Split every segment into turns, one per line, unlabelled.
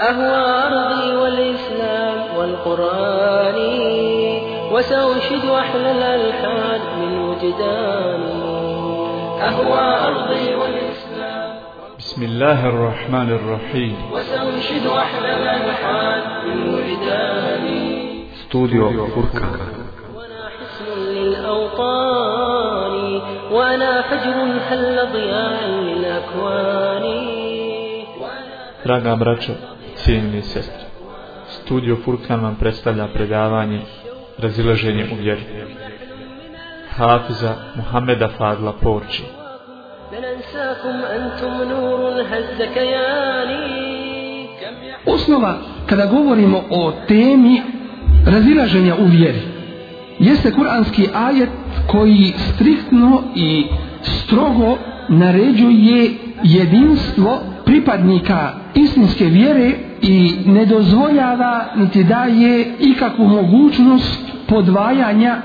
أهوى أرضي والإسلام والقرآن وسأنشد أحلى الألحان من وجداني أهوى أرضي والإسلام.
بسم الله الرحمن الرحيم.
وسأنشد أحلى الألحان من وجداني
استوديو فرقان
وأنا حسن للأوطان وأنا فجر هل ضياء للأكوان.
Draga braćo, cijenjeni sestre. Studio Furkan vam predstavlja predavanje Razilaženje u vjeri. Hafiza Muhameda Fadla Porči.
Osnova kada govorimo o temi razilaženja u vjeri jeste kuranski ajet koji striktno i strogo naređuje jedinstvo pripadnika istinske vjere i ne dozvoljava niti daje ikakvu mogućnost podvajanja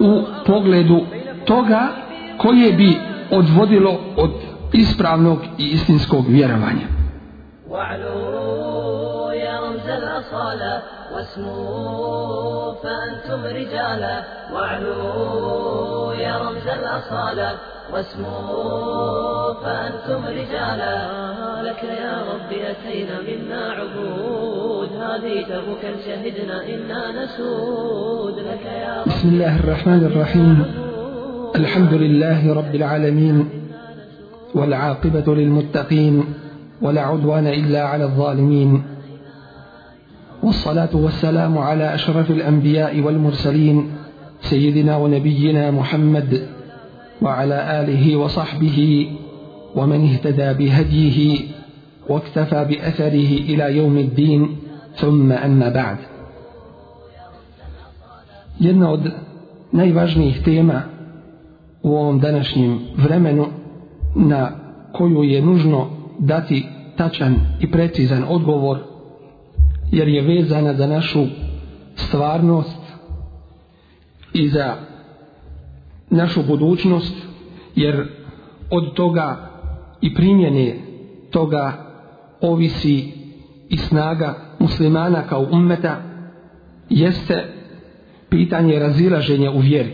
u pogledu toga koje bi odvodilo od ispravnog i istinskog vjerovanja.
واعلوا يا رمز الأصالة واسموا فأنتم رجالا واعلوا يا رمز الأصالة واسموا فأنتم رجالا لك يا ربي أتينا منا عبود. هذه دربك شهدنا إنا نسود. لك يا رب
بسم الله الرحمن الرحيم. الحمد لله رب العالمين والعاقبة للمتقين ولا عدوان إلا على الظالمين. والصلاة والسلام على أشرف الأنبياء والمرسلين سيدنا ونبينا محمد وعلى آله وصحبه ومن اهتدى بهديه واكتفى بأثره إلى يوم الدين ثم أما بعد jedna od najvažnijih tema u ovom današnjem vremenu na koju je nužno dati tačan i precizan odgovor jer je vezana za našu stvarnost i za našu budućnost jer od toga i primjene toga ovisi i snaga muslimana kao ummeta jeste pitanje razilaženja u vjeri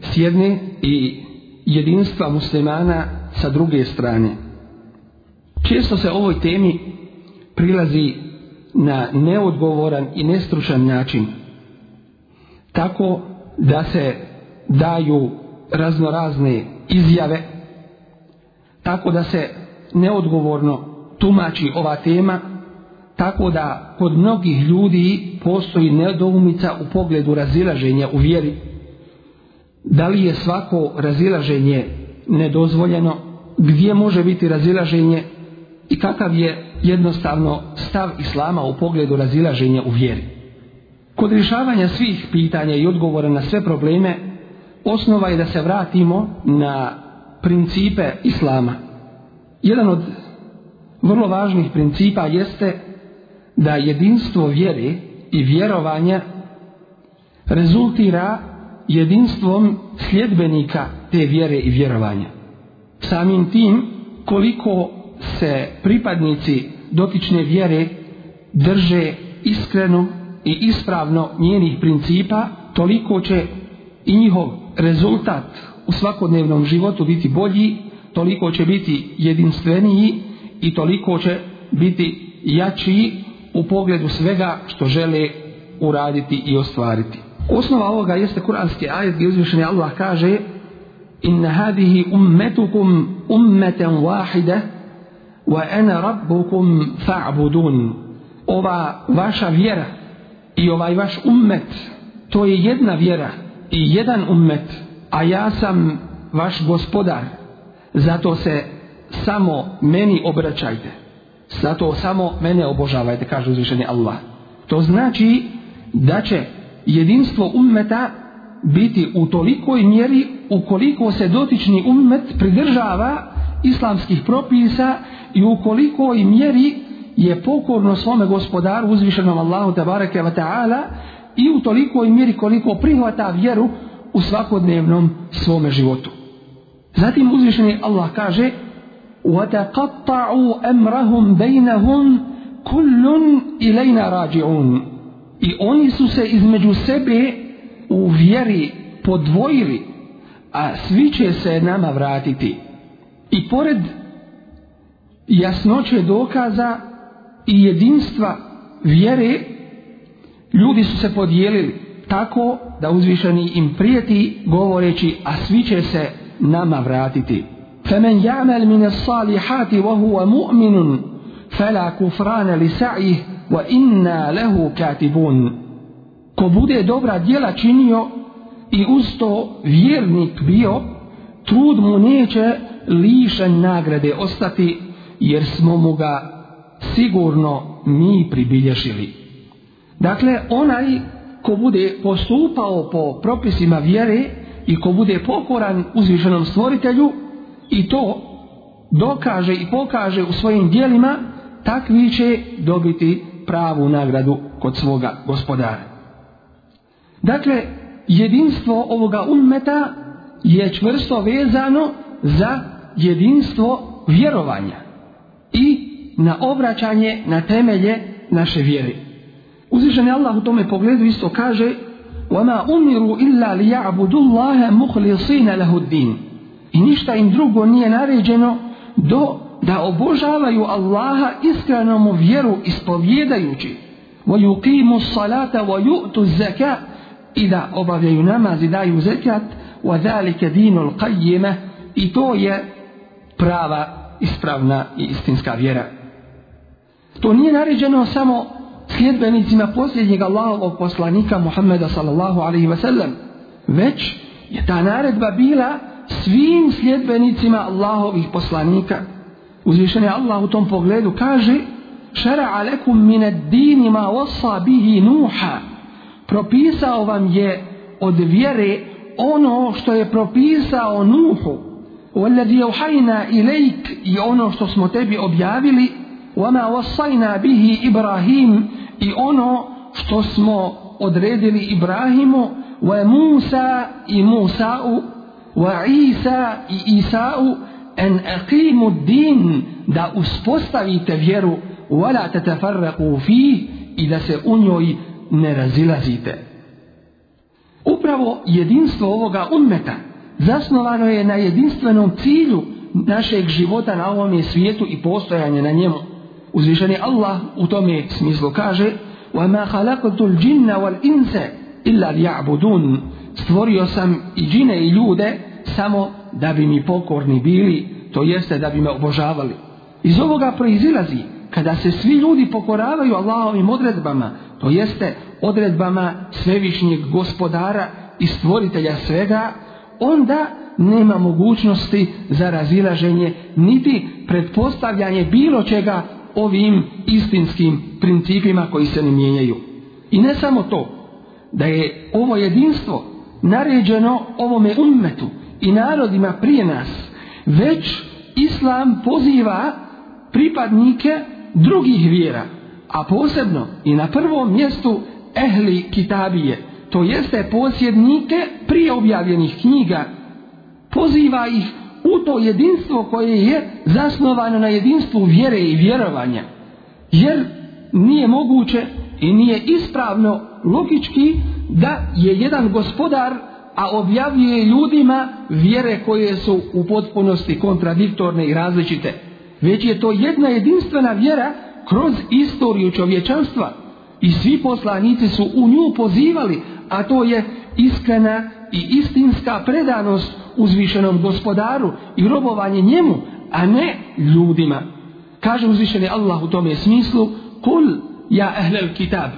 s jedne i jedinstva muslimana sa druge strane. Često se ovoj temi prilazi na neodgovoran i nestručan način. Tako da se daju raznorazne izjave, tako da se neodgovorno tumači ova tema, tako da kod mnogih ljudi postoji nedoumica u pogledu razilaženja u vjeri. Da li je svako razilaženje nedozvoljeno, gdje može biti razilaženje i kakav je jednostavno stav Islama u pogledu razilaženja u vjeri. Kod rješavanja svih pitanja i odgovora na sve probleme, osnova je da se vratimo na principe Islama. Jedan od vrlo važnih principa jeste da jedinstvo vjere i vjerovanja rezultira jedinstvom sljedbenika te vjere i vjerovanja. Samim tim koliko se pripadnici dotične vjere drže iskreno i ispravno njenih principa, toliko će i njihov rezultat u svakodnevnom životu biti bolji, toliko će biti jedinstveniji i toliko će biti jači u pogledu svega što žele uraditi i ostvariti. Osnova ovoga jeste kuranski ajet gdje uzvišeni Allah kaže Inna hadihi ummetukum ummeten wahide wa ana rabbukum fa'budun. Ova vaša vjera i ovaj vaš ummet to je jedna vjera i jedan ummet a ja sam vaš gospodar zato se samo meni obraćajte. Zato samo mene obožavajte kaže uzvišeni Allah. To znači da će jedinstvo ummeta biti u tolikoj mjeri ukoliko se dotični ummet pridržava islamskih propisa i u kolikoj mjeri je pokorno svome gospodaru uzvišenom Allahu tabareke wa ta'ala i u tolikoj mjeri koliko prihvata vjeru u svakodnevnom svome životu. Zatim uzvišeni Allah kaže وَتَقَطَّعُوا أَمْرَهُمْ بَيْنَهُمْ kullun ilajna rađi'un. I oni su se između sebe u vjeri podvojili, a svi će se nama vratiti. I pored jasnoće dokaza i jedinstva vjere, ljudi su se podijelili tako da uzvišeni im prijeti govoreći, a svi će se nama vratiti. فمن يعمل من الصالحات وهو مؤمن فلا كفران لسعيه وإنا له كاتبون ko bude dobra djela činio i uz to vjernik bio, trud mu neće lišen nagrade ostati, jer smo mu ga sigurno mi pribilježili. Dakle, onaj ko bude postupao po propisima vjere i ko bude pokoran uzvišenom stvoritelju i to dokaže i pokaže u svojim dijelima, takvi će dobiti pravu nagradu kod svoga gospodara. Dakle, jedinstvo ovoga ummeta je čvrsto vezano za jedinstvo vjerovanja i na obraćanje na temelje naše vjere. Uzvišen je Allah u tome pogledu isto kaže وَمَا أُمِرُوا إِلَّا لِيَعْبُدُ اللَّهَ مُخْلِصِينَ لَهُ الدِّينَ I ništa im drugo nije naređeno do da obožavaju Allaha iskrenomu vjeru ispovjedajući وَيُقِيمُ الصَّلَاةَ وَيُؤْتُ الزَّكَاءَ i da obavljaju namaz i daju zekat وَذَلِكَ دِينُ الْقَيِّمَ i to je prava, ispravna i istinska vjera. To nije naređeno samo sljedbenicima posljednjeg Allahovog poslanika Muhammeda sallallahu alaihi ve sellem, već je ta naredba bila svim sljedbenicima Allahovih poslanika. Uzvišen je Allah u tom pogledu kaže šara alekum mine dinima osa bihi nuha. Propisao vam je od vjere ono što je propisao nuhu. والذي أوحينا إليك يونو شتو سمو tebi objavili وما وصينا bihi Ibrahim i ono što smo odredili Ibrahimu wa Musa i Musa'u wa Isa i Isa'u en aqimu din da uspostavite vjeru wala tatafarraqu fi i da se u njoj ne razilazite. Upravo jedinstvo ovoga ummeta zasnovano je na jedinstvenom cilju našeg života na ovom svijetu i postojanje na njemu Uzvišeni Allah u tome smislu kaže وَمَا خَلَقْتُ الْجِنَّ وَالْإِنْسَ إِلَّا لِيَعْبُدُونَ Stvorio sam i džine i ljude samo da bi mi pokorni bili, to jeste da bi me obožavali. Iz ovoga proizilazi kada se svi ljudi pokoravaju Allahovim odredbama, to jeste odredbama svevišnjeg gospodara i stvoritelja svega, onda nema mogućnosti za razilaženje niti predpostavljanje bilo čega ovim istinskim principima koji se ne mijenjaju. I ne samo to, da je ovo jedinstvo naređeno ovome ummetu i narodima prije nas, već Islam poziva pripadnike drugih vjera, a posebno i na prvom mjestu ehli kitabije, to jeste posjednike prije objavljenih knjiga, poziva ih u to jedinstvo koje je zasnovano na jedinstvu vjere i vjerovanja. Jer nije moguće i nije ispravno logički da je jedan gospodar a objavljuje ljudima vjere koje su u potpunosti kontradiktorne i različite. Već je to jedna jedinstvena vjera kroz istoriju čovječanstva i svi poslanici su u nju pozivali, a to je iskrena i istinska predanost uzvišenom gospodaru i robovanje njemu, a ne ljudima. Kaže uzvišeni Allah u tome smislu, kul ja ehlel kitab.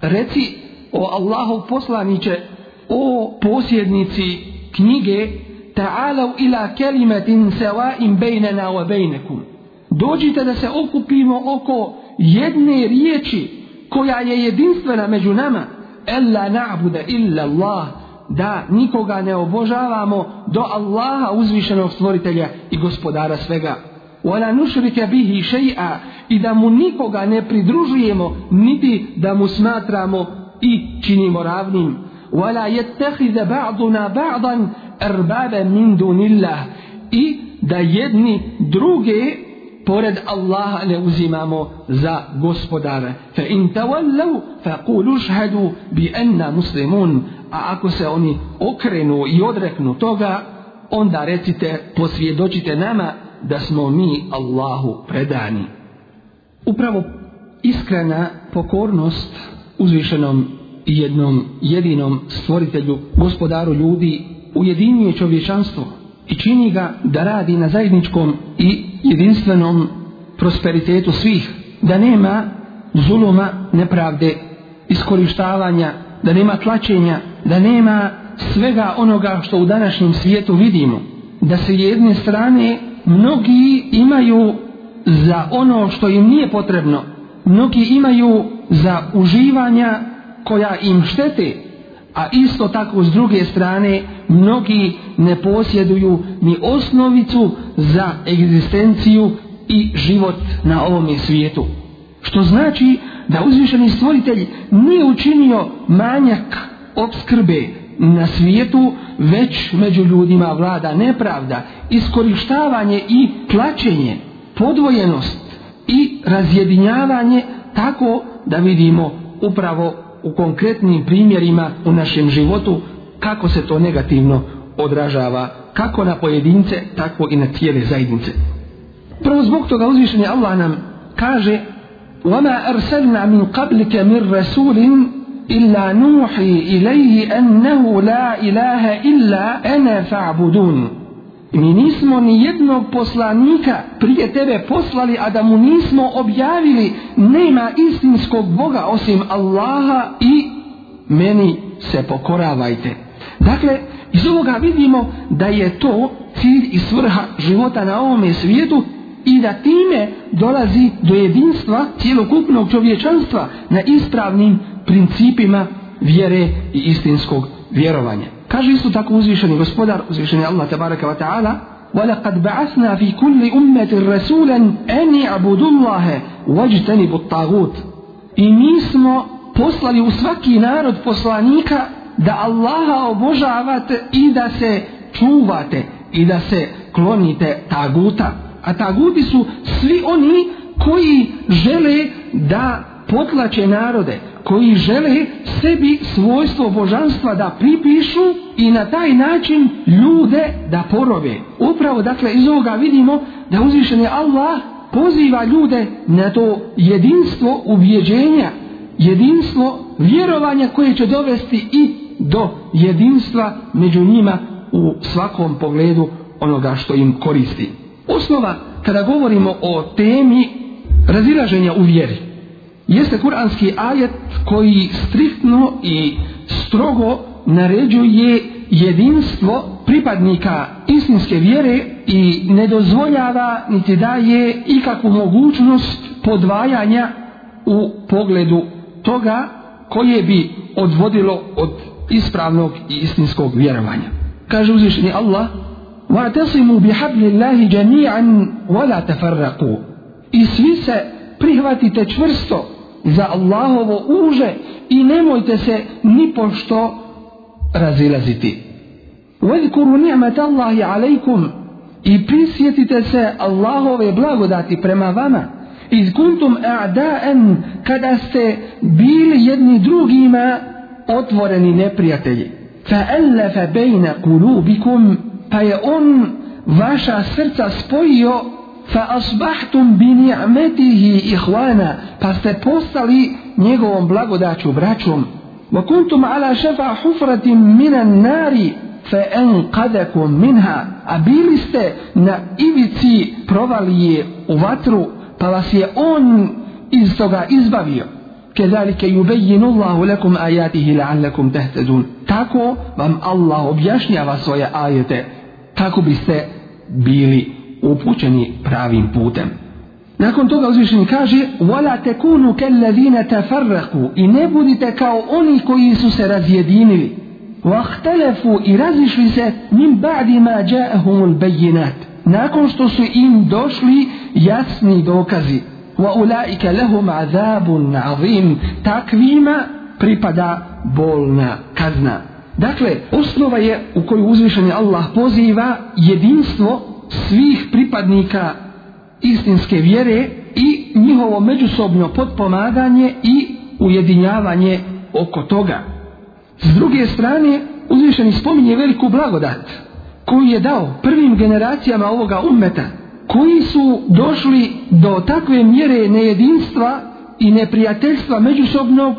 Reci o Allahov poslaniće, o posjednici knjige, ta'alav ila kelimetin sevaim bejnena wa bejnekum. Dođite da se okupimo oko jedne riječi koja je jedinstvena među nama. Ella na'bude illa Allah. Da nikoga ne obožavamo do Allaha uzvišenog stvoritelja i gospodara svega. Wala nušrike bihi shay'a i da mu nikoga ne pridružujemo niti da mu smatramo i činimo ravnim. Wala yattakhidha ba'duna ba'dan arbaba min dunillah i da jedni druge pored Allaha ne uzimamo za gospodare. Fa in tawallu faqulu ashhadu bi anna muslimun. A ako se oni okrenu i odreknu toga, onda recite, posvjedočite nama da smo mi Allahu predani. Upravo iskrena pokornost uzvišenom i jednom jedinom stvoritelju, gospodaru ljudi, ujedinjuje čovječanstvo i čini ga da radi na zajedničkom i jedinstvenom prosperitetu svih, da nema zuluma, nepravde, iskorištavanja, da nema tlačenja, da nema svega onoga što u današnjem svijetu vidimo. Da se jedne strane mnogi imaju za ono što im nije potrebno, mnogi imaju za uživanja koja im štete, a isto tako s druge strane mnogi ne posjeduju ni osnovicu za egzistenciju i život na ovome svijetu. Što znači da uzvišeni stvoritelj nije učinio manjak obskrbe na svijetu, već među ljudima vlada nepravda, iskorištavanje i plaćenje, podvojenost i razjedinjavanje tako da vidimo upravo u konkretnim primjerima u našem životu kako se to negativno odražava kako na pojedince, tako i na cijele zajednice. Prvo zbog toga uzvišenje Allah nam kaže وَمَا أَرْسَلْنَا مِنْ قَبْلِكَ مِنْ رَسُولٍ إِلَّا نُوحِي إِلَيْهِ أَنَّهُ لَا إِلَهَ إِلَّا أَنَا فَعْبُدُونَ Mi nismo ni jednog poslanika prije tebe poslali, a da mu nismo objavili nema istinskog Boga osim Allaha i meni se pokoravajte. Dakle, iz ovoga vidimo da je to cilj i svrha života na ovome svijetu i da time dolazi do jedinstva cijelokupnog čovječanstva na ispravnim principima vjere i istinskog vjerovanja. Kaže isto tako uzvišeni gospodar, uzvišeni Allah tabaraka wa ta'ala, وَلَقَدْ بَعَثْنَا فِي كُلِّ أُمَّةٍ رَسُولًا أَنِ يَعْبُدُوا اللَّهَ وَاجْتَنِبُوا الطَّاغُوتِ I mi smo poslali u svaki narod poslanika da Allaha obožavate i da se čuvate i da se klonite taguta. A taguti su svi oni koji žele da potlače narode, koji žele sebi svojstvo božanstva da pripišu i na taj način ljude da porobe. Upravo dakle iz ovoga vidimo da uzvišen je Allah poziva ljude na to jedinstvo ubjeđenja, jedinstvo vjerovanja koje će dovesti i do jedinstva među njima u svakom pogledu onoga što im koristi. Osnova kada govorimo o temi razilaženja u vjeri jeste kuranski ajet koji striktno i strogo naređuje jedinstvo pripadnika istinske vjere i ne dozvoljava niti daje ikakvu mogućnost podvajanja u pogledu toga koje bi odvodilo od ispravnog i istinskog vjerovanja. Kaže uzvišeni Allah وَاَتَصِمُوا بِحَبْلِ اللَّهِ جَمِيعًا وَلَا تَفَرَّقُوا I svi se prihvatite čvrsto za Allahovo uže i nemojte se ni pošto razilaziti. وَذْكُرُوا نِعْمَةَ اللَّهِ عَلَيْكُمْ I prisjetite se Allahove blagodati prema vama. إِذْ كُنْتُمْ أَعْدَاءً Kada ste bili jedni drugima otvoreni neprijatelji. فَأَلَّفَ بَيْنَ قُلُوبِكُمْ pa je on vaša srca spojio fa asbahtum bi ni'matihi ihwana pa ste postali njegovom blagodaću braćom. Wa kuntum ala shafa hufratin minan nari fa anqadakum minha a bili ste na ivici provalije u vatru pa vas je on iz toga izbavio. كذلك يبين الله لكم آياته لعلكم تهتدون tako vam Allah objašnjava svoje ajete kako biste bili upućeni pravim putem. Nakon toga uzvišeni kaže وَلَا تَكُونُوا كَلَّذِينَ تَفَرَّقُوا I ne budite kao oni koji su se razjedinili. وَاخْتَلَفُوا I razišli se مِنْ بَعْدِ مَا جَاءَهُمُ الْبَيِّنَاتِ Nakon što su im došli jasni dokazi. وَأُولَٰئِكَ لَهُمْ عَذَابٌ عَظِيمٌ Takvima pripada bolna kazna. Dakle, osnova je u kojoj uzvišeni Allah poziva jedinstvo svih pripadnika istinske vjere i njihovo međusobno potpomaganje i ujedinjavanje oko toga. S druge strane, uzvišeni spominje veliku blagodat koju je dao prvim generacijama ovoga ummeta, koji su došli do takve mjere nejedinstva i neprijateljstva međusobnog,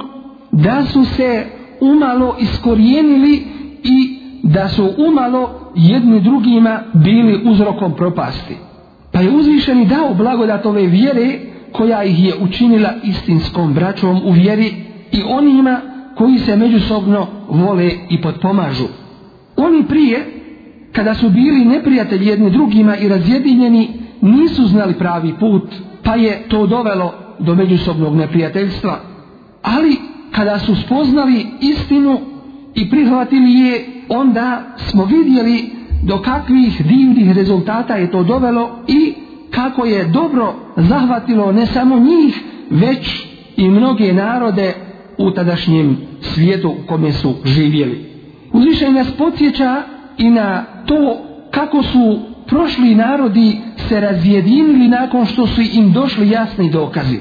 da su se umalo iskorijenili i da su umalo jedni drugima bili uzrokom propasti. Pa je uzvišeni dao blagodat ove vjere koja ih je učinila istinskom braćom u vjeri i onima koji se međusobno vole i potpomažu. Oni prije, kada su bili neprijatelji jedni drugima i razjedinjeni, nisu znali pravi put, pa je to dovelo do međusobnog neprijateljstva. Ali kada su spoznali istinu i prihvatili je, onda smo vidjeli do kakvih divnih rezultata je to dovelo i kako je dobro zahvatilo ne samo njih, već i mnoge narode u tadašnjem svijetu u kome su živjeli. Uzvišenje nas podsjeća i na to kako su prošli narodi se razjedinili nakon što su im došli jasni dokazi.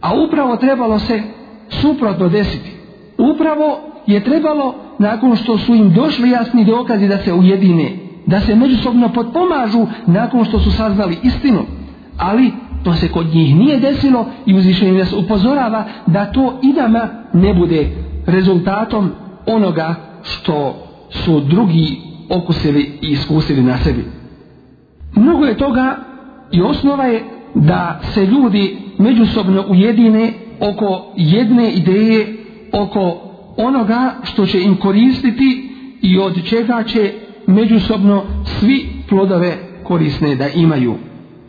A upravo trebalo se suprotno desiti. Upravo je trebalo nakon što su im došli jasni dokazi da se ujedine, da se međusobno potpomažu nakon što su saznali istinu. Ali to se kod njih nije desilo i uzvišenje nas upozorava da to i ne bude rezultatom onoga što su drugi okusili i iskusili na sebi. Mnogo je toga i osnova je da se ljudi međusobno ujedine oko jedne ideje, oko onoga što će im koristiti i od čega će međusobno svi plodove korisne da imaju.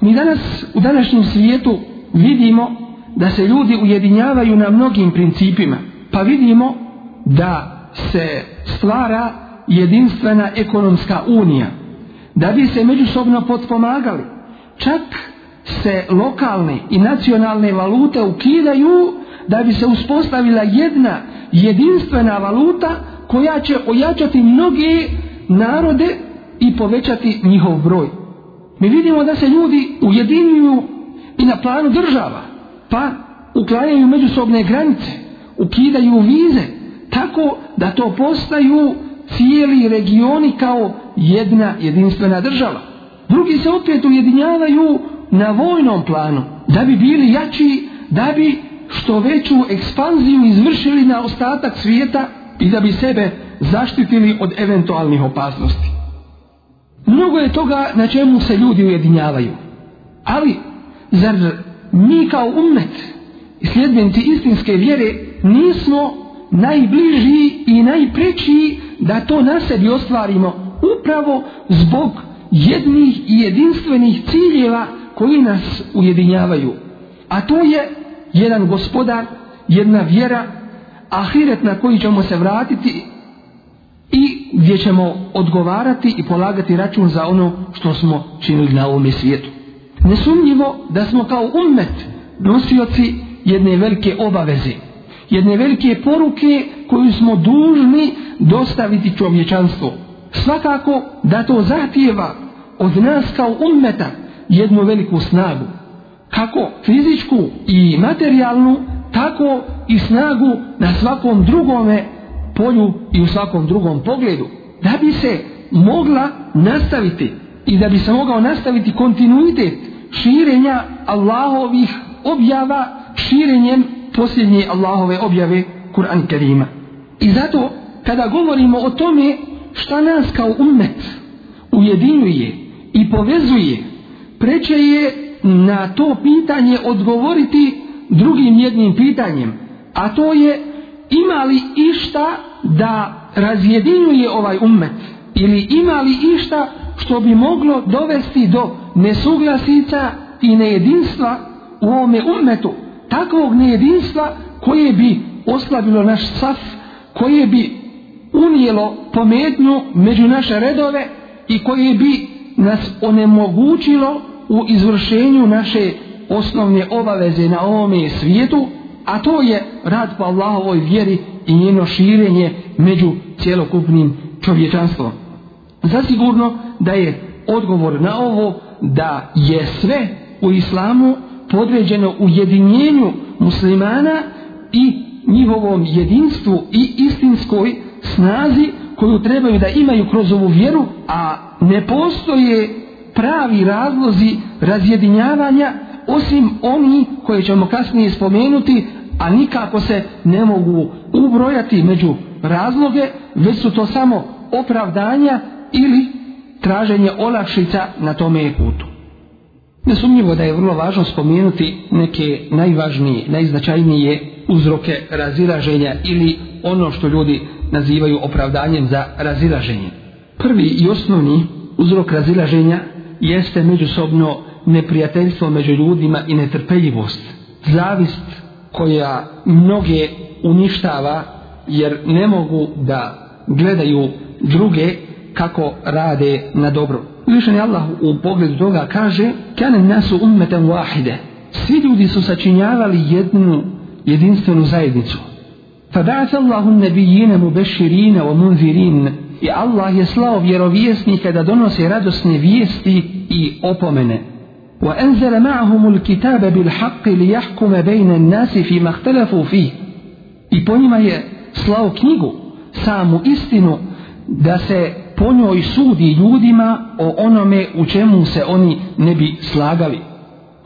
Mi danas u današnjem svijetu vidimo da se ljudi ujedinjavaju na mnogim principima, pa vidimo da se stvara jedinstvena ekonomska unija, da bi se međusobno potpomagali. Čak se lokalne i nacionalne valute ukidaju da bi se uspostavila jedna jedinstvena valuta koja će ojačati mnoge narode i povećati njihov broj. Mi vidimo da se ljudi ujedinjuju i na planu država, pa uklanjaju međusobne granice, ukidaju vize, tako da to postaju cijeli regioni kao jedna jedinstvena država. Drugi se opet ujedinjavaju na vojnom planu, da bi bili jači, da bi što veću ekspanziju izvršili na ostatak svijeta i da bi sebe zaštitili od eventualnih opasnosti. Mnogo je toga na čemu se ljudi ujedinjavaju. Ali, zar mi kao umet i sljedbenci istinske vjere nismo najbliži i najpreći da to na sebi ostvarimo upravo zbog jednih i jedinstvenih ciljeva koji nas ujedinjavaju. A to je jedan gospodar, jedna vjera, ahiret na koji ćemo se vratiti i gdje ćemo odgovarati i polagati račun za ono što smo činili na ovom svijetu. Nesumnjivo da smo kao ummet nosioci jedne velike obaveze, jedne velike poruke koju smo dužni dostaviti čovječanstvu. Svakako da to zahtijeva od nas kao ummeta jednu veliku snagu. Kako fizičku i materijalnu, tako i snagu na svakom drugome polju i u svakom drugom pogledu. Da bi se mogla nastaviti i da bi se mogao nastaviti kontinuitet širenja Allahovih objava širenjem posljednje Allahove objave Kur'an Kerima. I zato kada govorimo o tome šta nas kao ummet ujedinjuje i povezuje, preče je na to pitanje odgovoriti drugim jednim pitanjem, a to je ima li išta da razjedinjuje ovaj ummet ili ima li išta što bi moglo dovesti do nesuglasica i nejedinstva u ovome ummetu, takvog nejedinstva koje bi oslabilo naš saf, koje bi unijelo pometnju među naše redove i koje bi nas onemogućilo u izvršenju naše osnovne obaveze na ovome svijetu, a to je rad po Allahovoj vjeri i njeno širenje među cjelokupnim čovječanstvom. Zasigurno da je odgovor na ovo da je sve u islamu podređeno ujedinjenju muslimana i njihovom jedinstvu i istinskoj snazi koju trebaju da imaju kroz ovu vjeru, a ne postoje pravi razlozi razjedinjavanja osim oni koje ćemo kasnije spomenuti, a nikako se ne mogu ubrojati među razloge, već su to samo opravdanja ili traženje olakšica na tome putu. Nesumnjivo da je vrlo važno spomenuti neke najvažnije, najznačajnije uzroke razilaženja ili ono što ljudi nazivaju opravdanjem za razilaženje. Prvi i osnovni uzrok razilaženja jeste međusobno neprijateljstvo među ljudima i netrpeljivost. Zavist koja mnoge uništava jer ne mogu da gledaju druge kako rade na dobro. Uzvišen Allah u pogledu toga kaže Kane nasu ummeten wahide Svi ljudi su sačinjavali jednu jedinstvenu zajednicu. فبعث الله النبيين مبشرين ومنذرين i Allah je slao vjerovjesnike da donose radosne vijesti i opomene. وأنزل معهم الكتاب بالحق ليحكم بين الناس فيما اختلفوا فيه. I po njima je slao knjigu, samu istinu, da se po njoj sudi ljudima o onome u čemu se oni ne bi slagali.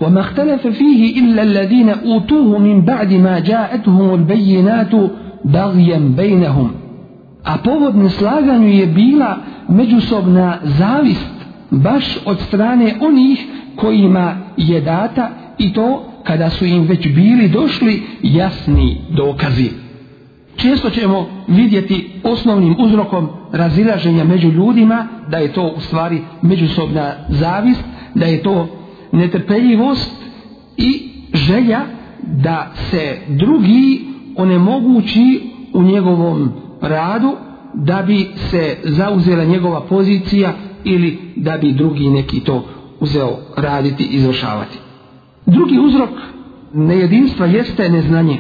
وما اختلف فيه إلا الذين أوتوه من بعد ما جاءتهم البينات بغيا بينهم a povod neslaganju je bila međusobna zavist baš od strane onih kojima je data i to kada su im već bili došli jasni dokazi. Često ćemo vidjeti osnovnim uzrokom razilaženja među ljudima da je to u stvari međusobna zavist, da je to netrpeljivost i želja da se drugi onemogući u njegovom radu da bi se zauzela njegova pozicija ili da bi drugi neki to uzeo raditi i izvršavati. Drugi uzrok nejedinstva jeste neznanje.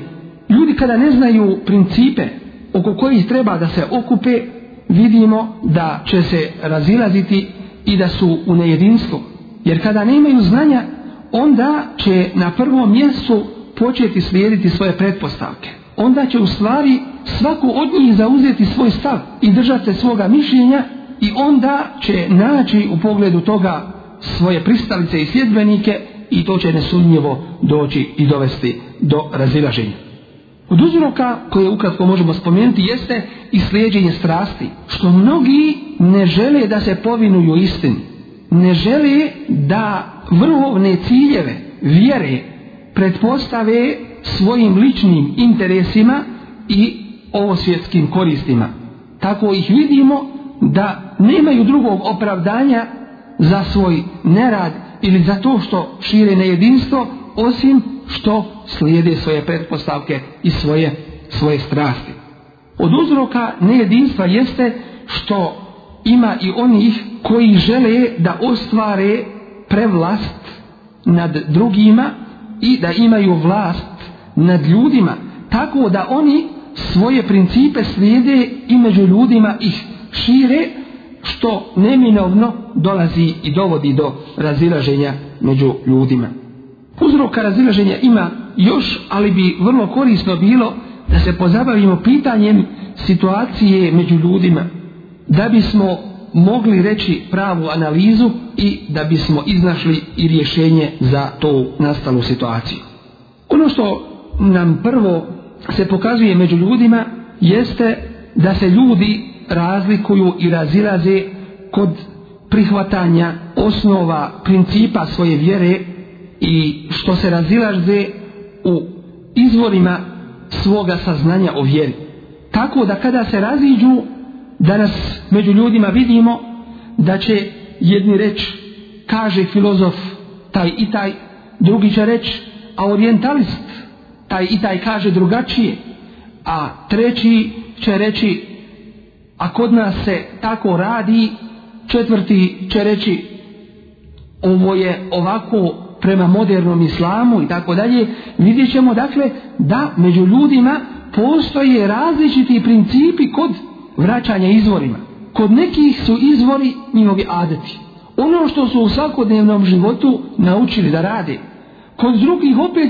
Ljudi kada ne znaju principe oko kojih treba da se okupe, vidimo da će se razilaziti i da su u nejedinstvu. Jer kada ne imaju znanja, onda će na prvom mjestu početi slijediti svoje pretpostavke. Onda će u stvari svaku od njih zauzeti svoj stav i držati se svoga mišljenja i onda će naći u pogledu toga svoje pristalice i sljedbenike i to će nesumnjivo doći i dovesti do razilaženja. Od uzroka koje ukratko možemo spomenuti jeste i slijedženje strasti, što mnogi ne žele da se povinuju istini, ne žele da vrhovne ciljeve vjere pretpostave svojim ličnim interesima i ovosvjetskim koristima. Tako ih vidimo da nemaju drugog opravdanja za svoj nerad ili za to što šire nejedinstvo osim što slijede svoje pretpostavke i svoje, svoje strasti. Od uzroka nejedinstva jeste što ima i onih koji žele da ostvare prevlast nad drugima i da imaju vlast nad ljudima tako da oni svoje principe slijede i među ljudima ih šire što neminovno dolazi i dovodi do razilaženja među ljudima. Uzroka razilaženja ima još, ali bi vrlo korisno bilo da se pozabavimo pitanjem situacije među ljudima, da bismo mogli reći pravu analizu i da bismo iznašli i rješenje za to nastalu situaciju. Ono što nam prvo se pokazuje među ljudima jeste da se ljudi razlikuju i razilaze kod prihvatanja osnova principa svoje vjere i što se razilaze u izvorima svoga saznanja o vjeri. Tako da kada se raziđu, danas među ljudima vidimo da će jedni reći, kaže filozof taj i taj, drugi će reći, a orientalist taj i taj kaže drugačije, a treći će reći, a kod nas se tako radi, četvrti će reći, ovo je ovako prema modernom islamu i tako dalje, vidjet ćemo dakle da među ljudima postoje različiti principi kod vraćanja izvorima. Kod nekih su izvori njihovi adeti. ono što su u svakodnevnom životu naučili da rade. Kod drugih opet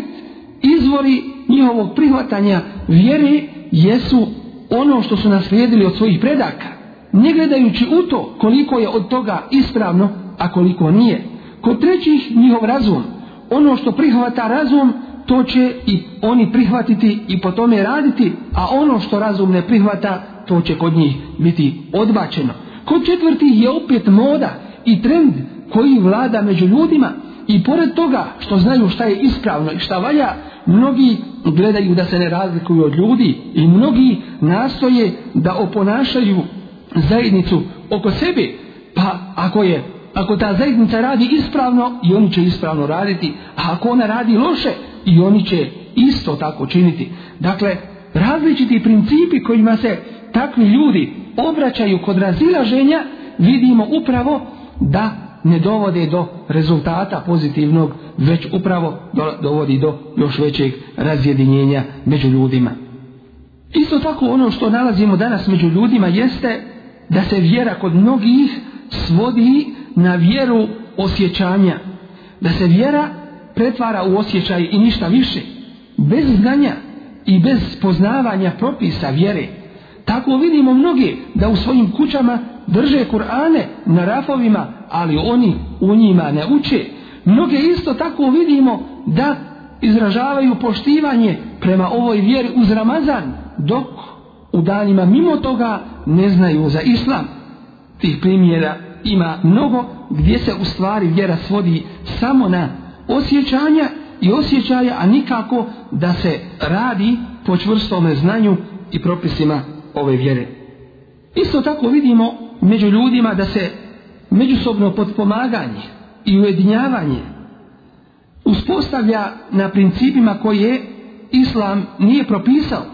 izvori njihovog prihvatanja vjere jesu ono što su naslijedili od svojih predaka. Ne gledajući u to koliko je od toga ispravno, a koliko nije. Kod trećih njihov razum, ono što prihvata razum, to će i oni prihvatiti i po tome raditi, a ono što razum ne prihvata, to će kod njih biti odbačeno. Kod četvrtih je opet moda i trend koji vlada među ljudima i pored toga što znaju šta je ispravno i šta valja, mnogi gledaju da se ne razlikuju od ljudi i mnogi nastoje da oponašaju zajednicu oko sebe, pa ako je ako ta zajednica radi ispravno i oni će ispravno raditi, a ako ona radi loše i oni će isto tako činiti. Dakle, različiti principi kojima se takvi ljudi obraćaju kod razilaženja, vidimo upravo da ne dovode do rezultata pozitivnog, već upravo do, dovodi do još većeg razjedinjenja među ljudima. Isto tako ono što nalazimo danas među ljudima jeste da se vjera kod mnogih svodi na vjeru osjećanja. Da se vjera pretvara u osjećaj i ništa više. Bez znanja i bez poznavanja propisa vjere. Tako vidimo mnoge da u svojim kućama drže Kur'ane na rafovima, ali oni u njima ne uče. Mnoge isto tako vidimo da izražavaju poštivanje prema ovoj vjeri uz Ramazan, dok u danima mimo toga ne znaju za islam. Tih primjera ima mnogo gdje se u stvari vjera svodi samo na osjećanja i osjećaja, a nikako da se radi po čvrstome znanju i propisima ove vjere. Isto tako vidimo među ljudima da se međusobno potpomaganje i ujedinjavanje uspostavlja na principima koje Islam nije propisao.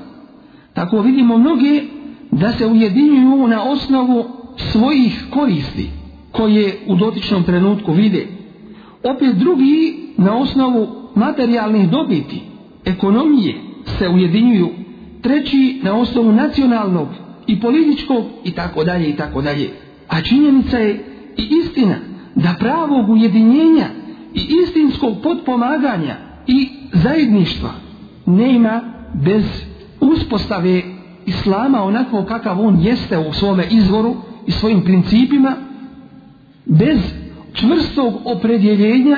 Tako vidimo mnoge da se ujedinjuju na osnovu svojih koristi koje u dotičnom trenutku vide. Opet drugi na osnovu materijalnih dobiti, ekonomije se ujedinjuju. Treći na osnovu nacionalnog i političkog i tako dalje i tako dalje. A činjenica je i istina da pravog ujedinjenja i istinskog podpomaganja i zajedništva nema bez uspostave islama onako kakav on jeste u svome izvoru i svojim principima bez čvrstog opredjeljenja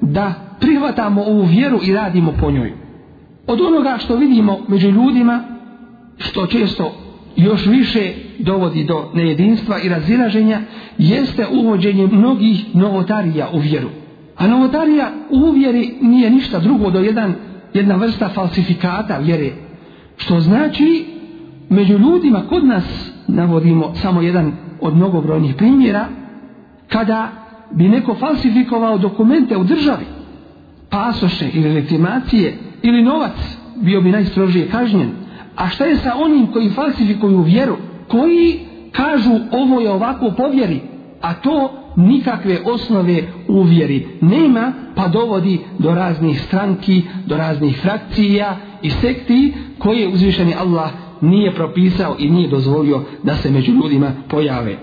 da prihvatamo ovu vjeru i radimo po njoj. Od onoga što vidimo među ljudima, što često još više dovodi do nejedinstva i razilaženja, jeste uvođenje mnogih novotarija u vjeru. A novotarija u vjeri nije ništa drugo do jedan, jedna vrsta falsifikata vjere. Što znači, među ljudima kod nas navodimo samo jedan od mnogobrojnih primjera, kada bi neko falsifikovao dokumente u državi, pasoše ili legitimacije ili novac, bio bi najstrožije kažnjen. A šta je sa onim koji falsifikuju vjeru, koji kažu ovo je ovako povjeri, a to nikakve osnove u vjeri nema, pa dovodi do raznih stranki, do raznih frakcija i sekti koje uzvišeni Allah nije propisao i nije dozvolio da se među ljudima pojave.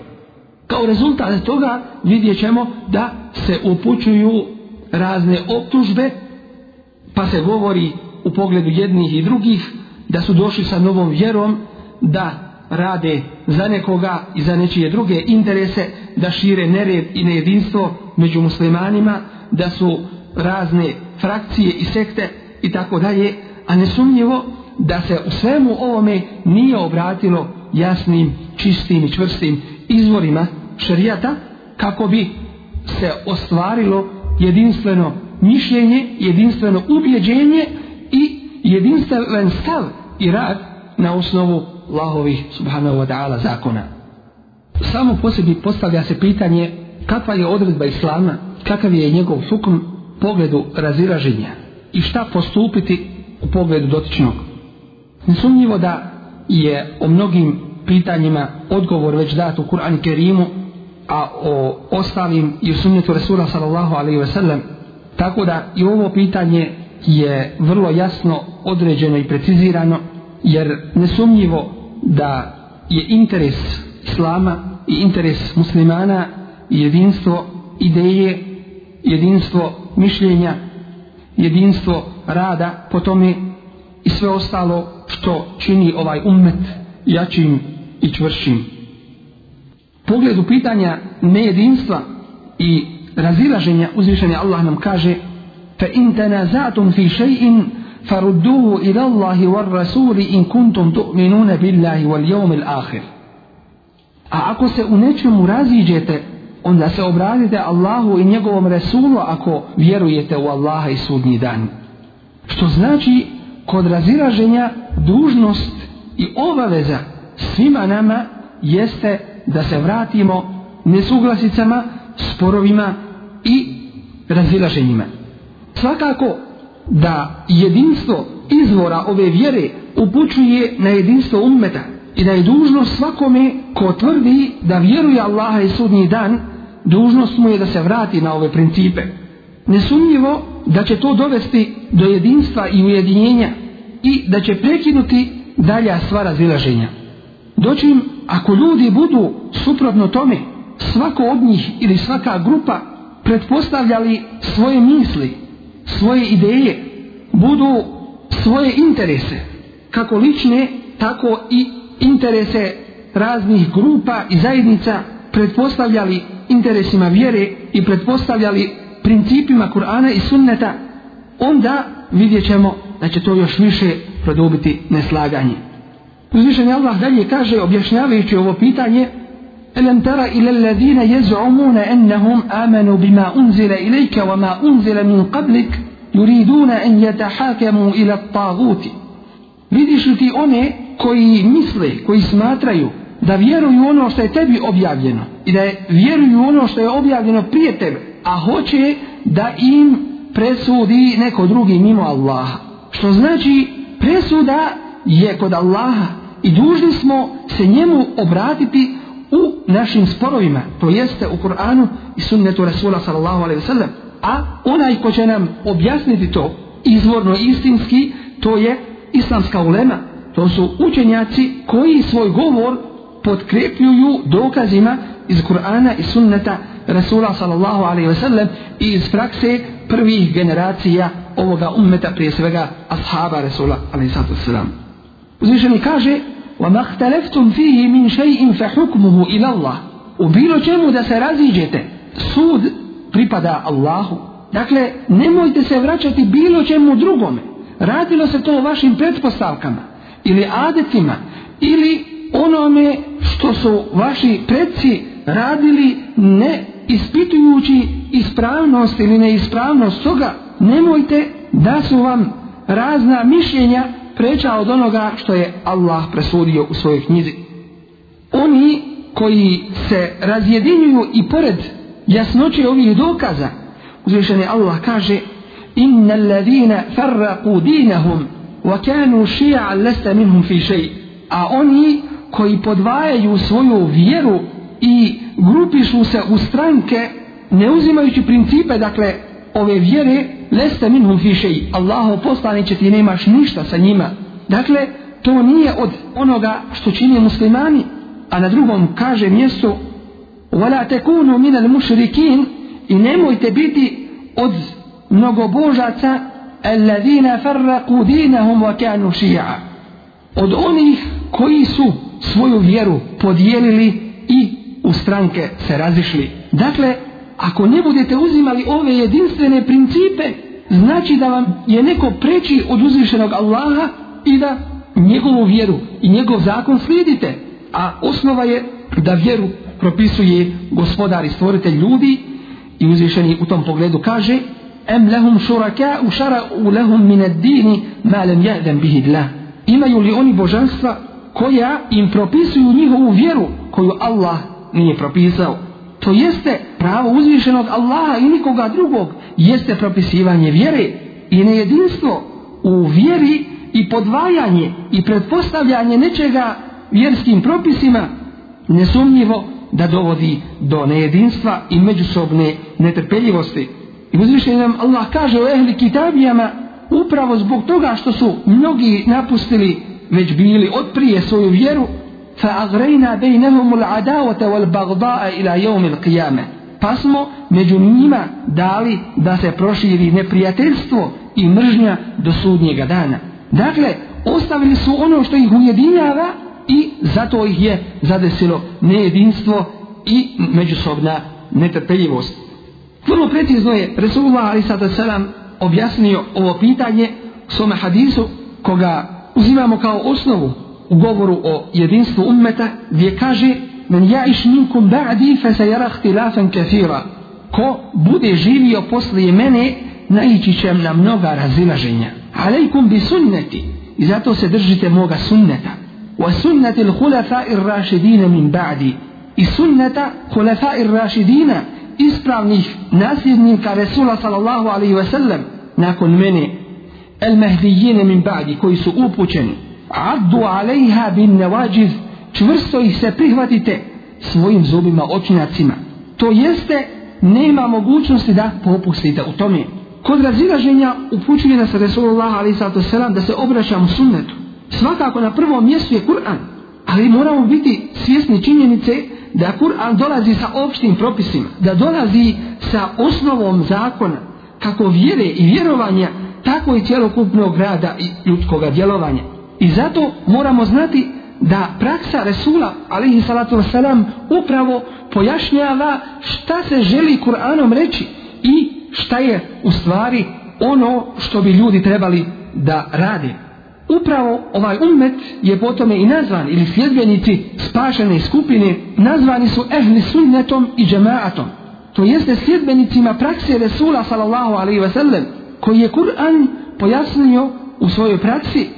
Kao rezultat toga vidjet ćemo da se upućuju razne optužbe, pa se govori u pogledu jednih i drugih da su došli sa novom vjerom, da rade za nekoga i za nečije druge interese, da šire nered i nejedinstvo među muslimanima, da su razne frakcije i sekte i tako dalje, a nesumnjivo da se u svemu ovome nije obratilo jasnim, čistim i čvrstim izvorima šerijata kako bi se ostvarilo jedinstveno mišljenje, jedinstveno ubjeđenje i jedinstven stav i rad na osnovu Allahovih subhanahu wa ta'ala zakona. Samo po sebi postavlja se pitanje kakva je odredba Islama, kakav je njegov hukm pogledu raziraženja i šta postupiti u pogledu dotičnog. Nesumnjivo da je o mnogim pitanjima odgovor već dat u Kur'an Kerimu, a o ostalim i u sunnetu Resula sallallahu alaihi ve sellem, tako da i ovo pitanje je vrlo jasno određeno i precizirano, jer nesumnjivo da je interes Islama i interes muslimana i jedinstvo ideje, jedinstvo mišljenja, jedinstvo rada, po tome i sve ostalo što čini ovaj ummet jačim i čvršim. Pogledu pitanja nejedinstva i razilaženja uzvišenja Allah nam kaže fa in tanazatum fi shay'in farudduhu ila Allahi war rasuli in kuntum tu'minuna billahi wal yawmil akhir a ako se u nečemu raziđete onda se obratite Allahu i njegovom Resulu ako vjerujete u Allaha i sudnji dan. Što znači kod razilaženja dužnost i obaveza svima nama jeste da se vratimo nesuglasicama, sporovima i razilaženjima. Svakako da jedinstvo izvora ove vjere upućuje na jedinstvo ummeta i da je dužnost svakome ko tvrdi da vjeruje Allaha i sudnji dan dužnost mu je da se vrati na ove principe. Nesumnjivo da će to dovesti do jedinstva i ujedinjenja i da će prekinuti dalja sva razilaženja. Dočim, ako ljudi budu suprotno tome, svako od njih ili svaka grupa pretpostavljali svoje misli, svoje ideje, budu svoje interese, kako lične, tako i interese raznih grupa i zajednica pretpostavljali interesima vjere i pretpostavljali principima Kur'ana i sunneta, onda vidjet ćemo da će to još više produbiti neslaganje. Uzvišen je Allah dalje kaže objašnjavajući ovo pitanje Elem tara ila alladhina yaz'umuna annahum amanu bima unzila ilayka wa ma unzila min qablik yuriduna an yatahakamu ila at-taghut. Vidiš li ti one koji misle, koji smatraju da vjeruju ono što je tebi objavljeno i da vjeruju ono što je objavljeno prije tebe, a hoće da im presudi neko drugi mimo Allaha. Što znači presuda je kod Allaha i dužni smo se njemu obratiti u našim sporovima, to jeste u Kur'anu i sunnetu Rasula sallallahu alaihi wasallam. A onaj ko će nam objasniti to izvorno istinski, to je islamska ulema. To su učenjaci koji svoj govor potkrepljuju dokazima iz Kur'ana i sunneta Rasula sallallahu alaihi ve sellem i iz prakse prvih generacija ovoga ummeta prije svega ashaba Rasula alaihi sallam. Uzvišeni kaže وَمَا اخْتَلَفْتُمْ فِيهِ مِنْ شَيْءٍ فَحُكْمُهُ إِلَى اللَّهِ U bilo čemu da se raziđete, sud pripada Allahu. Dakle, nemojte se vraćati bilo čemu drugome. Radilo se to o vašim pretpostavkama ili adetima ili onome što su vaši predci radili ne ispitujući ispravnost ili neispravnost toga, nemojte da su vam razna mišljenja preća od onoga što je Allah presudio u svojoj knjizi. Oni koji se razjedinjuju i pored jasnoće ovih dokaza, uzvišeni Allah kaže Inna alladhina farraqu dinahum wa kanu shi'a lasta minhum fi shay. A oni koji podvajaju svoju vjeru i grupišu se u stranke ne uzimajući principe dakle ove vjere leste minhum fi šeji, Allaho poslaniće ti nemaš ništa sa njima. Dakle to nije od onoga što čini muslimani a na drugom kaže mjestu wala takunu min al i nemojte biti od mnogobožaca الَّذِينَ farraqu dinahum wa kanu od onih koji su svoju vjeru podijelili i u stranke se razišli. Dakle, ako ne budete uzimali ove jedinstvene principe, znači da vam je neko preći od uzvišenog Allaha i da njegovu vjeru i njegov zakon slijedite. A osnova je da vjeru propisuje gospodar i stvoritelj ljudi i uzvišeni u tom pogledu kaže em lehum šuraka u šara u lehum min ad dini ma lem jahden bihi Allah Imaju li oni božanstva koja im propisuju njihovu vjeru koju Allah nije propisao. To jeste pravo uzvišenog Allaha i nikoga drugog jeste propisivanje vjere i nejedinstvo u vjeri i podvajanje i pretpostavljanje nečega vjerskim propisima nesumnjivo da dovodi do nejedinstva i međusobne netrpeljivosti. I uzvišenje nam Allah kaže o ehli kitabijama upravo zbog toga što su mnogi napustili već bili od prije svoju vjeru fa agrejna bejnehum l'adavata wal bagda'a ila jevmi l'qiyame pa smo među njima dali da se proširi neprijateljstvo i mržnja do sudnjega dana. Dakle, ostavili su ono što ih ujedinjava i zato ih je zadesilo nejedinstvo i međusobna netrpeljivost. Vrlo precizno je Resulullah a.s. objasnio ovo pitanje u svome hadisu koga uzimamo kao osnovu u govoru o jedinstvu ummeta gdje kaže men ja'iš minkum ba'di fe se jara htilafan kathira ko bude živio poslije mene naići će na mnoga razilaženja. Alejkum bi sunneti. I zato se držite moga sunneta. Wa sunneti il hulafa ir rašidina min ba'di. I sunneta hulafa ir rašidina ispravnih nasljednika Resula sallallahu alaihi ve sellem nakon mene. El mehdijine min ba'di koji su upućeni. Addu alejha bin nevađiz čvrsto ih se prihvatite svojim zubima očinacima. To jeste nema mogućnosti da popustite u tome. Kod razilaženja upućuje nas Resulullah alaihi sallatu selam da se obraćamo sunnetu. Svakako na prvom mjestu je Kur'an ali moramo biti svjesni činjenice da Kur'an dolazi sa opštim propisima da dolazi sa osnovom zakona kako vjere i vjerovanja tako i cjelokupnog rada i ljudskog djelovanja. I zato moramo znati da praksa Resula alihi salatu wasalam upravo pojašnjava šta se želi Kur'anom reći i šta je u stvari ono što bi ljudi trebali da rade. Upravo ovaj ummet je potome i nazvan ili sljedbenici spašene skupine nazvani su ehli sunnetom i džemaatom. To jeste sljedbenicima prakse Resula sallallahu alaihi ve sellem koji je Kur'an pojasnio u svojoj praksi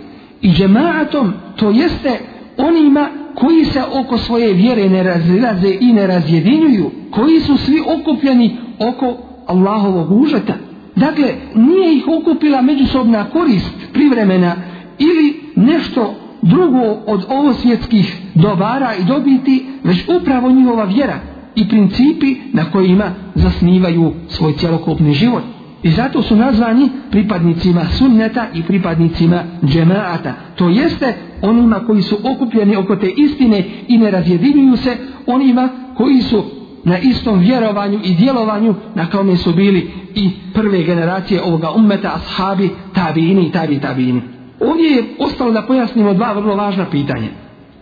i džemaatom to jeste onima koji se oko svoje vjere ne razilaze i ne razjedinjuju, koji su svi okupljeni oko Allahovog užeta. Dakle, nije ih okupila međusobna korist privremena ili nešto drugo od ovosvjetskih dobara i dobiti, već upravo njihova vjera i principi na kojima zasnivaju svoj cjelokupni život. I zato su nazvani pripadnicima sunneta i pripadnicima džemaata. To jeste onima koji su okupljeni oko te istine i ne razjedinjuju se, onima koji su na istom vjerovanju i djelovanju na kome su bili i prve generacije ovoga ummeta, ashabi, tabini i tabi tabini. Ovdje je ostalo da pojasnimo dva vrlo važna pitanja.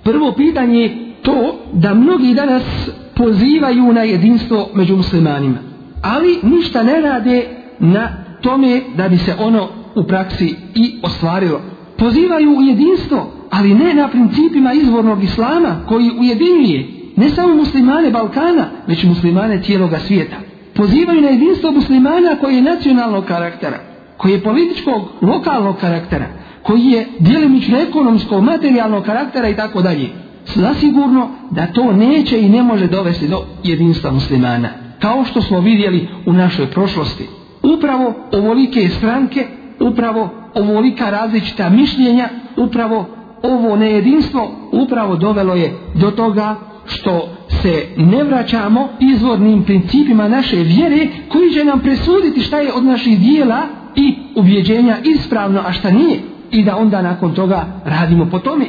Prvo pitanje je to da mnogi danas pozivaju na jedinstvo među muslimanima, ali ništa ne rade na tome da bi se ono u praksi i ostvarilo. Pozivaju u jedinstvo, ali ne na principima izvornog islama koji ujedinjuje ne samo muslimane Balkana, već muslimane cijeloga svijeta. Pozivaju na jedinstvo muslimana koji je nacionalnog karaktera, koji je političkog, lokalnog karaktera, koji je djelimično ekonomskog, materijalnog karaktera i tako dalje. Zasigurno da to neće i ne može dovesti do jedinstva muslimana. Kao što smo vidjeli u našoj prošlosti. Upravo ovolike stranke, upravo ovolika različita mišljenja, upravo ovo nejedinstvo upravo dovelo je do toga što se ne vraćamo izvornim principima naše vjere koji će nam presuditi šta je od naših dijela i ubjeđenja ispravno, a šta nije i da onda nakon toga radimo po tome.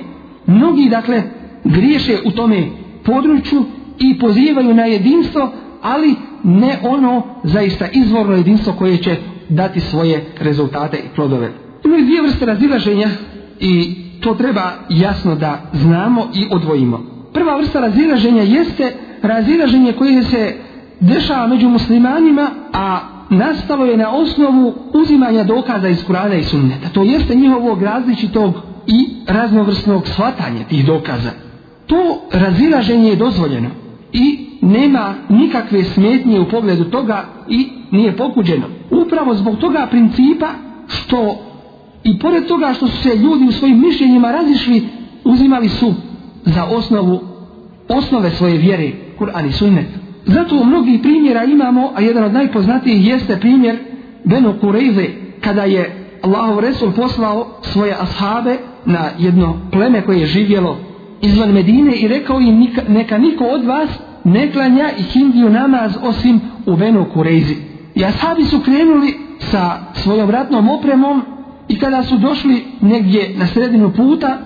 Mnogi dakle griješe u tome području i pozivaju na jedinstvo, ali ne ono zaista izvorno jedinstvo koje će dati svoje rezultate i plodove. Imaju dvije vrste razilaženja i to treba jasno da znamo i odvojimo. Prva vrsta razilaženja jeste razilaženje koje se dešava među muslimanima, a nastalo je na osnovu uzimanja dokaza iz Kurana i Sunneta. To jeste njihovog različitog i raznovrsnog shvatanja tih dokaza. To razilaženje je dozvoljeno i nema nikakve smetnje u pogledu toga i nije pokuđeno. Upravo zbog toga principa što i pored toga što su se ljudi u svojim mišljenjima razišli, uzimali su za osnovu osnove svoje vjere, Kur'an i Sunnet. Zato mnogi primjera imamo, a jedan od najpoznatijih jeste primjer Beno Kureyze, kada je Allahov Resul poslao svoje ashabe na jedno pleme koje je živjelo izvan Medine i rekao im neka niko od vas ne klanja i hindiju namaz osim u Benu Kureyzi. I ashabi su krenuli sa svojom ratnom opremom i kada su došli negdje na sredinu puta,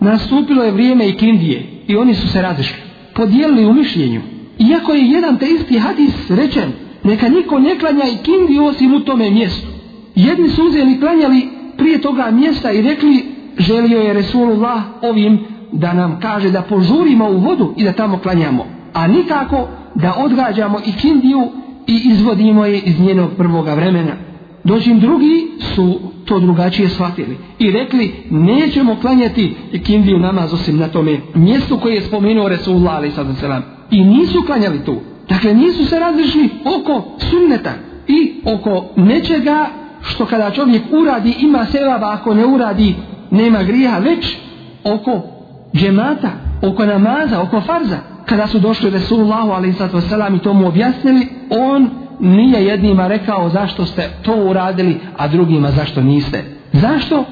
nastupilo je vrijeme i kindije i oni su se razišli. Podijelili u mišljenju Iako je jedan te isti hadis rečen, neka niko ne klanja i kindiju osim u tome mjestu. Jedni su uzeli klanjali prije toga mjesta i rekli, želio je Resulullah ovim da nam kaže da požurimo u vodu i da tamo klanjamo. A nikako da odgađamo i kindiju i izvodimo je iz njenog prvoga vremena. Dođim drugi su to drugačije shvatili i rekli nećemo klanjati kindiju namaz osim na tome mjestu koje je spomenuo Resulullah alaih sallam sallam. I nisu klanjali tu. Dakle nisu se razlišli oko sunneta i oko nečega što kada čovjek uradi ima sevaba ako ne uradi nema grija već oko džemata, oko namaza, oko farza. Kada su došli Resulullahu alaih sallam i to mu objasnili on nije jednima rekao zašto ste to uradili, a drugima zašto niste. Zašto?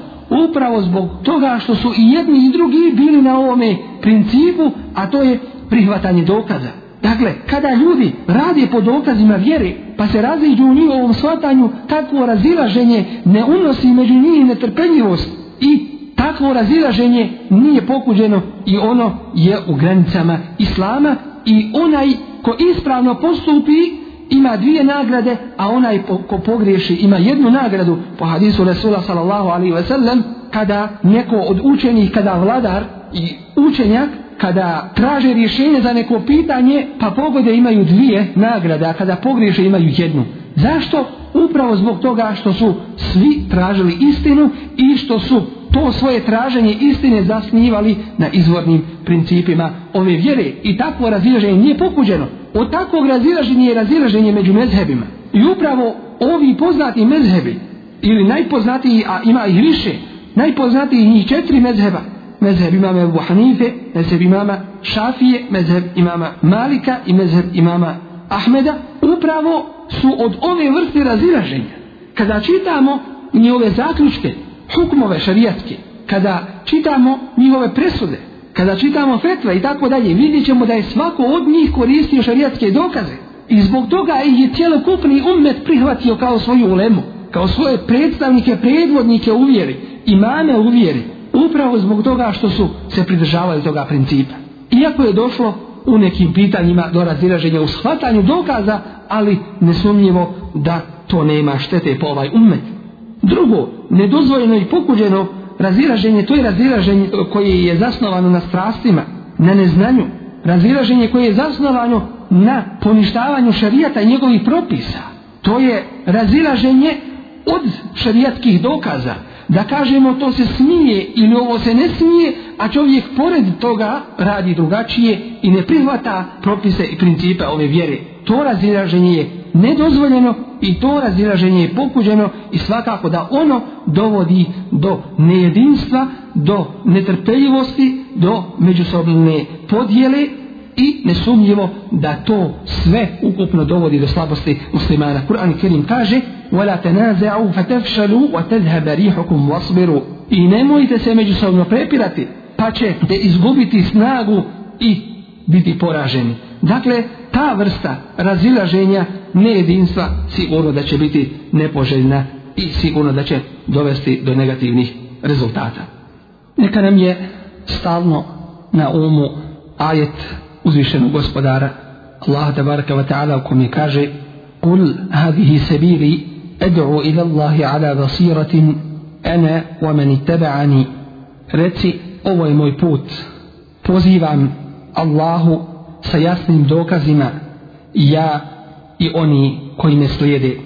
Upravo zbog toga što su i jedni i drugi bili na ovome principu, a to je prihvatanje dokaza. Dakle, kada ljudi radi po dokazima vjere, pa se raziđu u njihovom shvatanju, takvo razilaženje ne unosi među njih netrpeljivost i takvo razilaženje nije pokuđeno i ono je u granicama Islama i onaj ko ispravno postupi ima dvije nagrade, a onaj po, ko pogriješi ima jednu nagradu po hadisu Resula sallallahu alaihi ve sellem kada neko od učenih, kada vladar i učenjak kada traže rješenje za neko pitanje, pa pogode imaju dvije nagrade, a kada pogriješe imaju jednu. Zašto? Upravo zbog toga što su svi tražili istinu i što su to svoje traženje istine zasnivali na izvornim principima ove vjere. I takvo razilaženje nije pokuđeno. Od takvog razilaženja je razilaženje među mezhebima. I upravo ovi poznati mezhebi, ili najpoznatiji, a ima ih više, najpoznatiji njih četiri mezheba, mezheb imama Ebu Hanife, mezheb imama Šafije, mezheb imama Malika i mezheb imama Ahmeda, upravo su od ove vrste razilaženja. Kada čitamo njihove zaključke, hukmove šarijatke, kada čitamo njihove presude, kada čitamo fetve i tako dalje, vidjet ćemo da je svako od njih koristio šarijatske dokaze. I zbog toga ih je cijelokupni umet prihvatio kao svoju ulemu, kao svoje predstavnike, predvodnike u vjeri, imame u vjeri, upravo zbog toga što su se pridržavali toga principa. Iako je došlo u nekim pitanjima do razilaženja u shvatanju dokaza, ali nesumnjivo da to nema štete po ovaj umet. Drugo, nedozvoljeno i pokuđeno razilaženje, to je razilaženje koje je zasnovano na strastima, na neznanju, razilaženje koje je zasnovano na poništavanju šarijata i njegovih propisa. To je razilaženje od šarijatskih dokaza, da kažemo to se smije ili ovo se ne smije, a čovjek pored toga radi drugačije i ne prihvata propise i principe ove vjere. To razilaženje je nedozvoljeno i to razilaženje je pokuđeno i svakako da ono dovodi do nejedinstva, do netrpeljivosti, do međusobne podjele i nesumnjivo da to sve ukupno dovodi do slabosti muslimana. Kur'an Kerim kaže وَلَا تَنَازَعُوا فَتَفْشَلُوا وَتَذْهَبَ رِيحُكُمْ وَصْبِرُوا I nemojte se međusobno prepirati, pa ćete izgubiti snagu i biti poraženi. Dakle, ta vrsta razilaženja nejedinstva sigurno da će biti nepoželjna i sigurno da će dovesti do negativnih rezultata. Neka nam je stalno na umu ajet uzvišenog gospodara. Allah te baraka wa ta'ala u kom kaže Kul hadihi sabiri ed'u ila Allahi ala basiratin ana wa man ittaba'ani. Reci ovo je moj put. Pozivam Allahu sa jasnim dokazima ja i oni koji me slijede.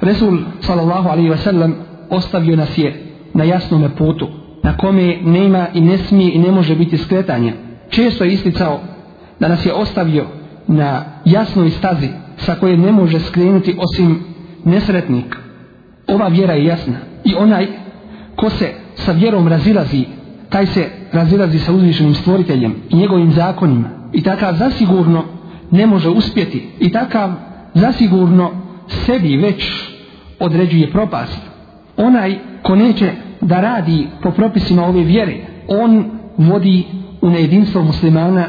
Resul sallallahu alaihi wasallam ostavio nas je na jasnome putu na kome nema i ne smije i ne može biti skretanja. Često je isticao da nas je ostavio na jasnoj stazi sa koje ne može skrenuti osim nesretnik. Ova vjera je jasna i onaj ko se sa vjerom razilazi, taj se razilazi sa uzvišenim stvoriteljem i njegovim zakonima i takav zasigurno ne može uspjeti i takav zasigurno sebi već određuje propast. Onaj ko neće da radi po propisima ove vjere, on vodi u nejedinstvo muslimana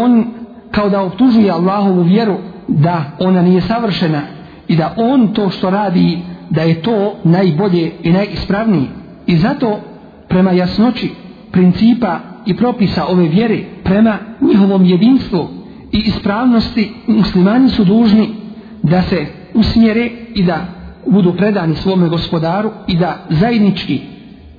on kao da optužuje Allahovu vjeru da ona nije savršena i da on to što radi da je to najbolje i najispravnije. I zato prema jasnoći principa i propisa ove vjere prema njihovom jedinstvu i ispravnosti muslimani su dužni da se usmjere i da budu predani svome gospodaru i da zajednički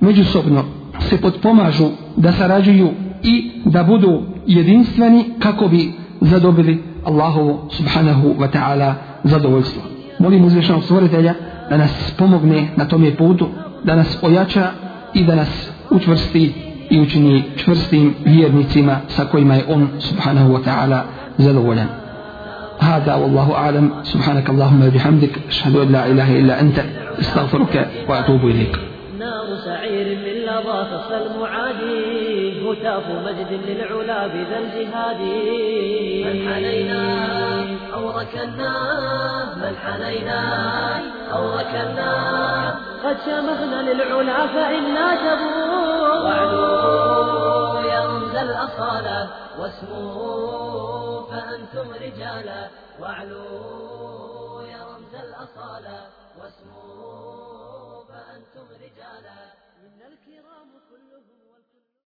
međusobno se potpomažu da sarađuju i da budu jedinstveni kako bi zadobili Allahovu subhanahu wa ta'ala zadovoljstvo. Molim uzvišenog stvoritelja da nas pomogne na tom je putu, da nas ojača i da nas učvrsti i učini čvrstim vjernicima sa kojima je on subhanahu wa ta'ala zadovoljan. هذا والله أعلم سبحانك اللهم وبحمدك أشهد أن لا إله إلا أنت استغفرك وأتوب إليك
نار سعير من لظى هتاف مجد للعلا بذا الجهاد. من حنينا أو ركنا من حنينا أو ركنا. قد شمخنا للعلا فإنا تبور وعلو يا رمز الأصالة واسموا فأنتم رجالا. وعلوا يا رمز الأصالة.